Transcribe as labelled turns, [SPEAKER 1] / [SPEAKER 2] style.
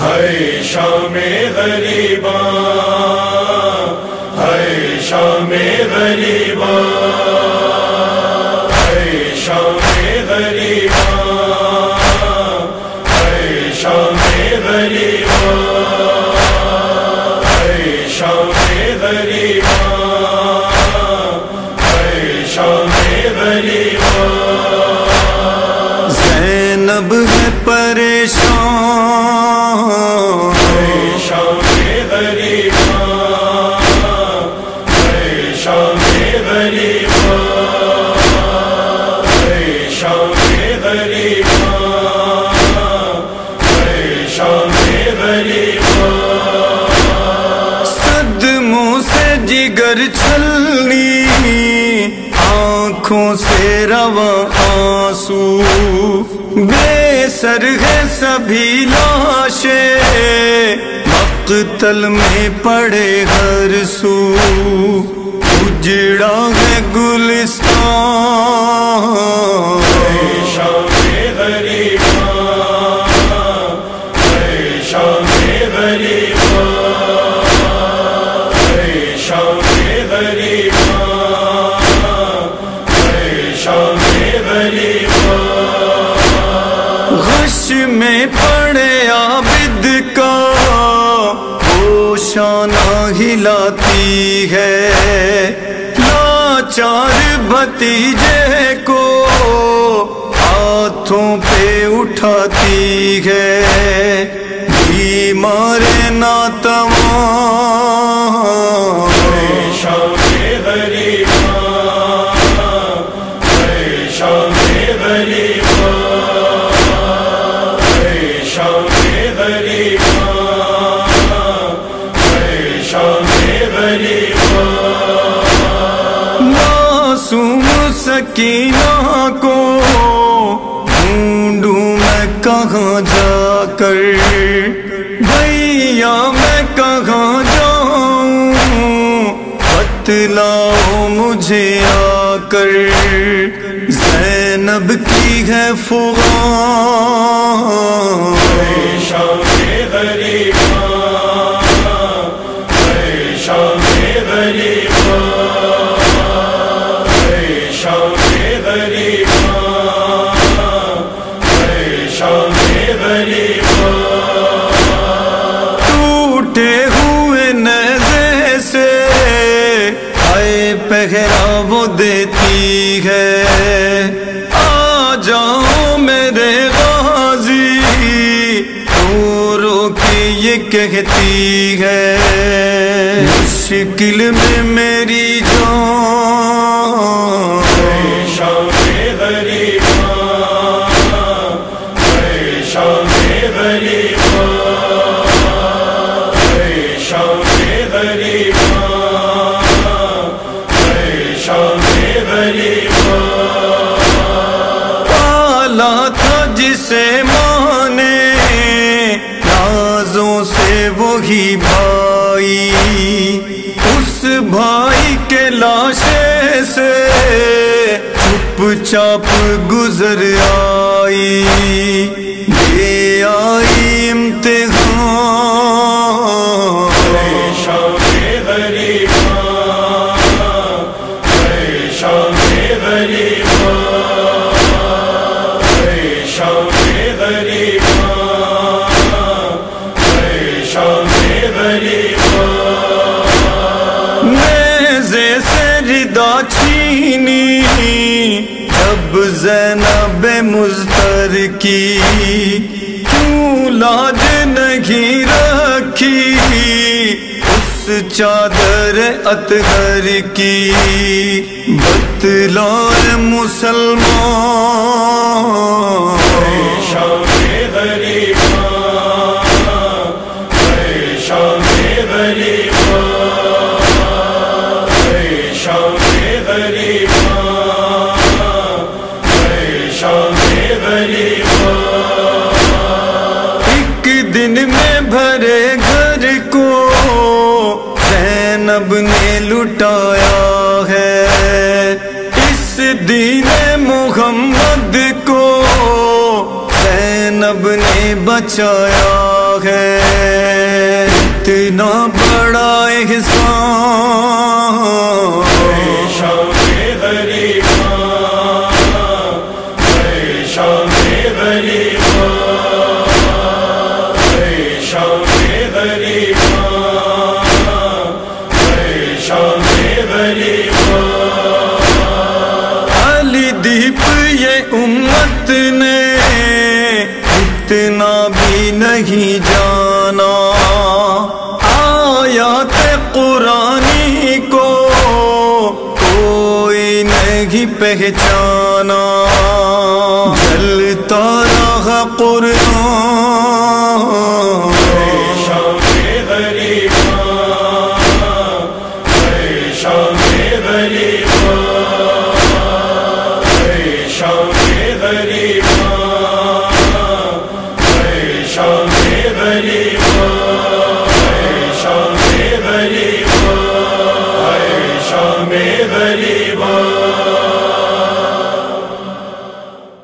[SPEAKER 1] ہے شام غریباں ہے شام غریباں ہے شام غریباں ہے شام غریباں ہے شام غریباں۔
[SPEAKER 2] سے رواں آنسو۔ بے سر ہے سبھی لاشیں۔ مقتل میں پڑے ہر سو۔ میں عابد کا ہوشانہ ہلاتی ہے لاچار بھتیجے کو ہاتھوں پہ اٹھاتی ہے بیمار ناتواں
[SPEAKER 1] شام غریباں
[SPEAKER 2] سکینہ کو ڈھونڈوں میں کہاں جا کر۔ بھیا، میں کہاں جاؤں؟ بتلاؤ مجھے آ کر۔ زینب کی ہے فغان۔ پہرا وہ دیتی ہے۔ آ جاؤ میرے غازی رو کی یہ کہتی ہے۔ مشکل میں میری جان سے مانے، نازوں سے وہی بھائی۔ اس بھائی کے لاشے سے چپ چاپ گزر آئی۔ یہ آئی نیزے سے جب زینب مزتر کی کیوں لاج نہیں رکھی؟ اس چادر اطہر کی بتلائے مسلمان ایک دن میں بھرے گھر کو زینب نے لٹایا ہے اس دین محمد کو زینب نے بچایا ہے اتنا بڑا احسان
[SPEAKER 1] شام غریباں اے شام غریباں اے شام غریباں اے شام غریباں
[SPEAKER 2] علی دیپ یہ امت نے اتنا بھی نہیں جانا، آیات قرآنی کوئی پہچانا۔ جلتا رہا قرآن